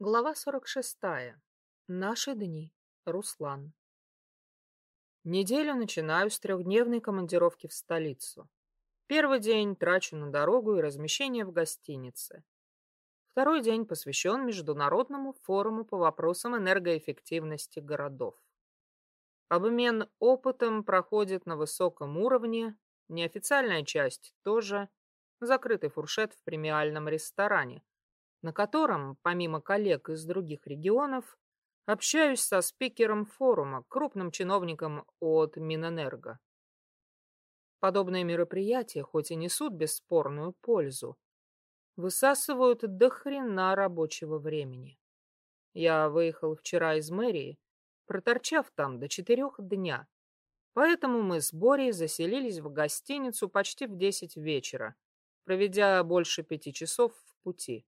Глава 46. Наши дни. Руслан. Неделю начинаю с трехдневной командировки в столицу. Первый день трачу на дорогу и размещение в гостинице. Второй день посвящен Международному форуму по вопросам энергоэффективности городов. Обмен опытом проходит на высоком уровне, неофициальная часть тоже, закрытый фуршет в премиальном ресторане, на котором, помимо коллег из других регионов, общаюсь со спикером форума, крупным чиновником от Минэнерго. Подобные мероприятия, хоть и несут бесспорную пользу, высасывают до хрена рабочего времени. Я выехал вчера из мэрии, проторчав там до четырех дня, поэтому мы с Борей заселились в гостиницу почти в десять вечера, проведя больше пяти часов в пути.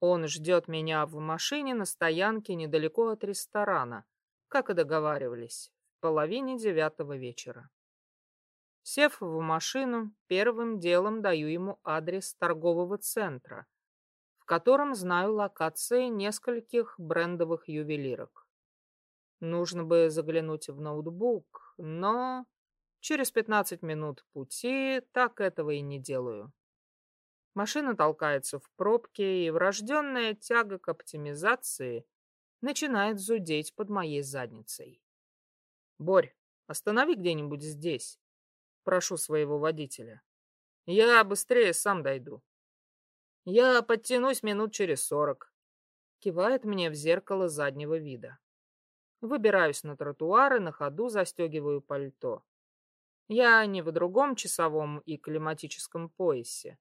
Он ждет меня в машине на стоянке недалеко от ресторана, как и договаривались, в половине девятого вечера. Сев в машину, первым делом даю ему адрес торгового центра, в котором знаю локации нескольких брендовых ювелирок. Нужно бы заглянуть в ноутбук, но через 15 минут пути так этого и не делаю. Машина толкается в пробке, и врожденная тяга к оптимизации начинает зудеть под моей задницей. «Борь, останови где-нибудь здесь», — прошу своего водителя. «Я быстрее сам дойду». «Я подтянусь минут через сорок», — кивает мне в зеркало заднего вида. Выбираюсь на тротуар и на ходу застегиваю пальто. Я не в другом часовом и климатическом поясе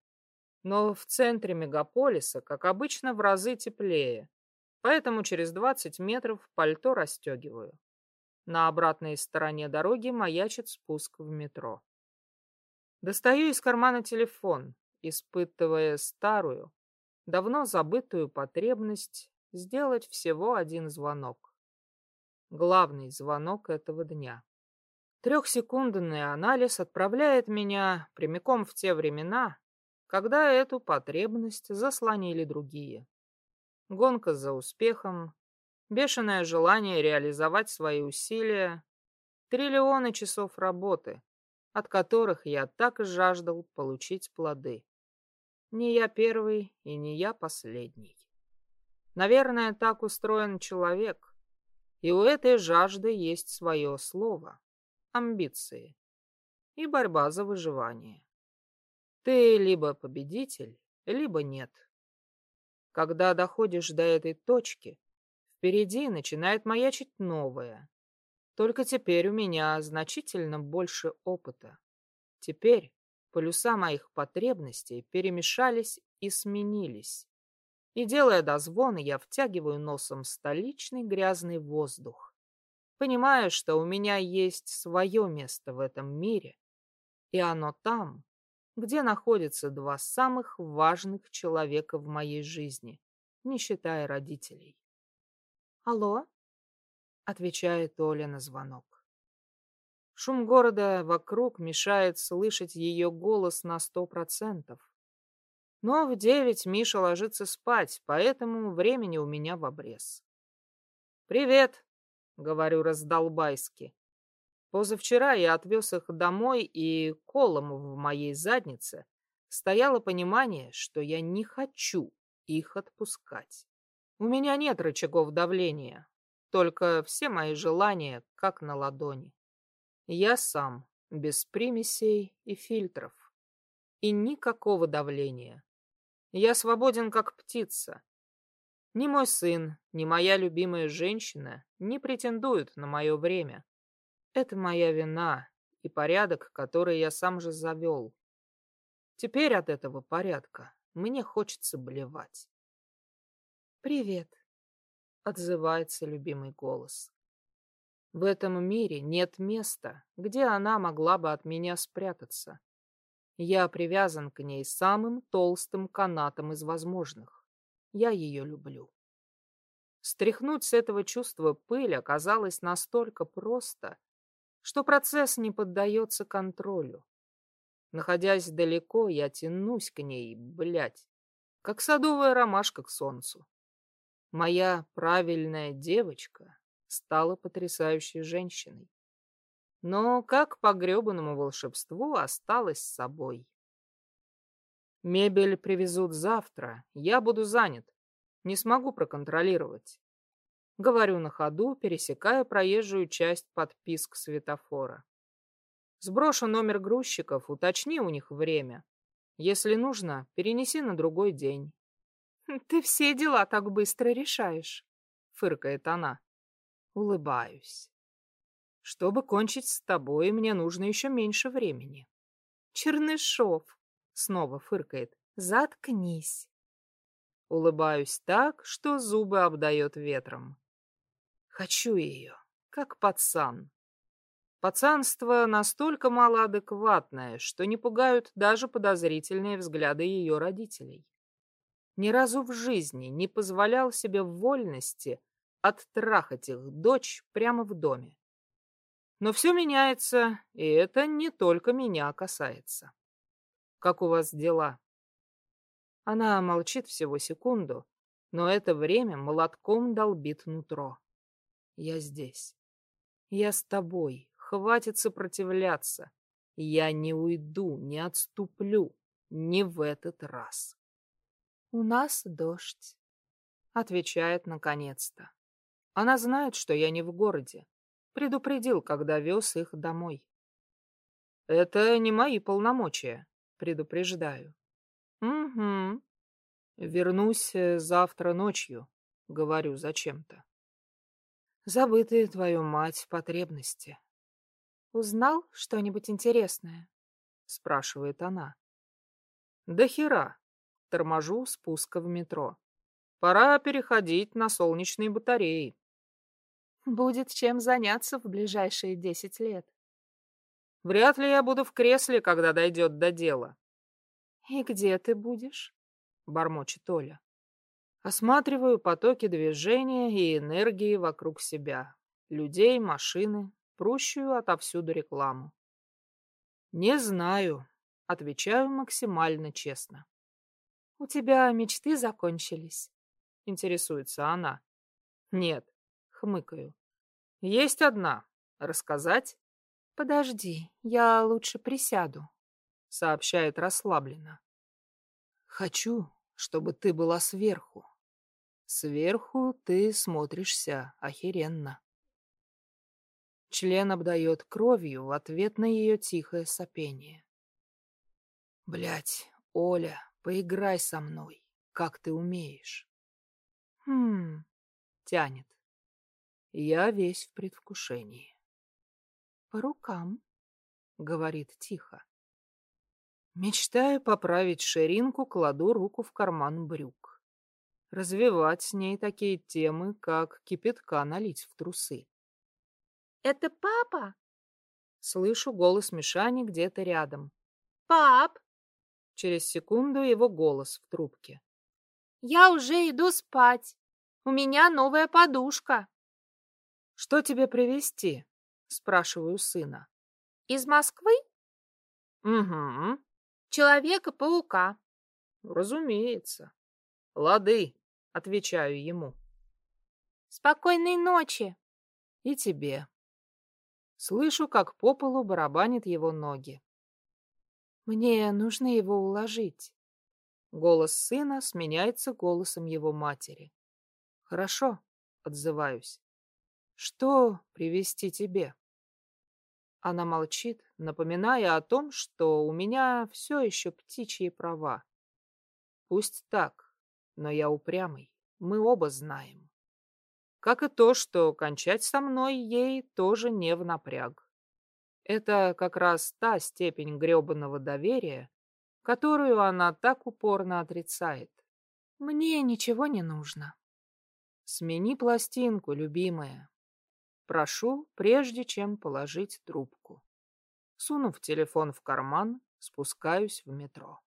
но в центре мегаполиса, как обычно, в разы теплее, поэтому через 20 метров пальто расстегиваю. На обратной стороне дороги маячит спуск в метро. Достаю из кармана телефон, испытывая старую, давно забытую потребность сделать всего один звонок. Главный звонок этого дня. Трехсекундный анализ отправляет меня прямиком в те времена, когда эту потребность заслонили другие. Гонка за успехом, бешеное желание реализовать свои усилия, триллионы часов работы, от которых я так жаждал получить плоды. Не я первый и не я последний. Наверное, так устроен человек, и у этой жажды есть свое слово — амбиции и борьба за выживание. Ты либо победитель, либо нет. Когда доходишь до этой точки, впереди начинает маячить новое. Только теперь у меня значительно больше опыта. Теперь полюса моих потребностей перемешались и сменились. И делая дозвон, я втягиваю носом столичный грязный воздух. Понимаю, что у меня есть свое место в этом мире, и оно там, где находятся два самых важных человека в моей жизни, не считая родителей. «Алло?» — отвечает Оля на звонок. Шум города вокруг мешает слышать ее голос на сто процентов. Но в девять Миша ложится спать, поэтому времени у меня в обрез. «Привет!» — говорю раздолбайски. Позавчера я отвез их домой, и колом в моей заднице стояло понимание, что я не хочу их отпускать. У меня нет рычагов давления, только все мои желания как на ладони. Я сам, без примесей и фильтров. И никакого давления. Я свободен, как птица. Ни мой сын, ни моя любимая женщина не претендуют на мое время. Это моя вина и порядок, который я сам же завел. Теперь от этого порядка мне хочется блевать. «Привет», — отзывается любимый голос. В этом мире нет места, где она могла бы от меня спрятаться. Я привязан к ней самым толстым канатом из возможных. Я ее люблю. Стряхнуть с этого чувства пыль оказалось настолько просто, что процесс не поддается контролю. Находясь далеко, я тянусь к ней, блядь, как садовая ромашка к солнцу. Моя правильная девочка стала потрясающей женщиной. Но как по гребаному волшебству осталась с собой. Мебель привезут завтра, я буду занят. Не смогу проконтролировать. Говорю на ходу, пересекая проезжую часть подписк светофора. Сброшу номер грузчиков, уточни у них время. Если нужно, перенеси на другой день. Ты все дела так быстро решаешь, фыркает она. Улыбаюсь. Чтобы кончить с тобой, мне нужно еще меньше времени. Чернышов, Снова фыркает. Заткнись. Улыбаюсь так, что зубы обдает ветром. Хочу ее, как пацан. Пацанство настолько малоадекватное, что не пугают даже подозрительные взгляды ее родителей. Ни разу в жизни не позволял себе в вольности оттрахать их дочь прямо в доме. Но все меняется, и это не только меня касается. Как у вас дела?» Она молчит всего секунду, но это время молотком долбит нутро. «Я здесь. Я с тобой. Хватит сопротивляться. Я не уйду, не отступлю. Не в этот раз». «У нас дождь», — отвечает наконец-то. Она знает, что я не в городе. Предупредил, когда вез их домой. Это не мои полномочия предупреждаю. Угу. Вернусь э, завтра ночью, говорю зачем-то. Забытые твою мать потребности. Узнал что-нибудь интересное? Спрашивает она. Да хера. Торможу спуска в метро. Пора переходить на солнечные батареи. Будет чем заняться в ближайшие десять лет. Вряд ли я буду в кресле, когда дойдет до дела. И где ты будешь? Бормочет Оля. Осматриваю потоки движения и энергии вокруг себя. Людей, машины, прущую отовсюду рекламу. Не знаю, отвечаю максимально честно. У тебя мечты закончились? Интересуется она. Нет, хмыкаю. Есть одна. Рассказать? «Подожди, я лучше присяду», — сообщает расслабленно. «Хочу, чтобы ты была сверху. Сверху ты смотришься охеренно». Член обдает кровью в ответ на ее тихое сопение. Блять, Оля, поиграй со мной, как ты умеешь. Хм, тянет. Я весь в предвкушении по рукам, — говорит тихо. Мечтаю поправить ширинку, кладу руку в карман брюк. Развивать с ней такие темы, как кипятка налить в трусы. «Это папа?» Слышу голос Мишани где-то рядом. «Пап!» Через секунду его голос в трубке. «Я уже иду спать. У меня новая подушка». «Что тебе привезти?» Спрашиваю сына. Из Москвы? Угу. Человека-паука. Разумеется. Лады, отвечаю ему. Спокойной ночи. И тебе. Слышу, как по полу барабанит его ноги. Мне нужно его уложить. Голос сына сменяется голосом его матери. Хорошо, отзываюсь. Что привести тебе? Она молчит, напоминая о том, что у меня все еще птичьи права. Пусть так, но я упрямый, мы оба знаем. Как и то, что кончать со мной ей тоже не в напряг. Это как раз та степень гребаного доверия, которую она так упорно отрицает. Мне ничего не нужно. Смени пластинку, любимая. Прошу, прежде чем положить трубку. Сунув телефон в карман, спускаюсь в метро.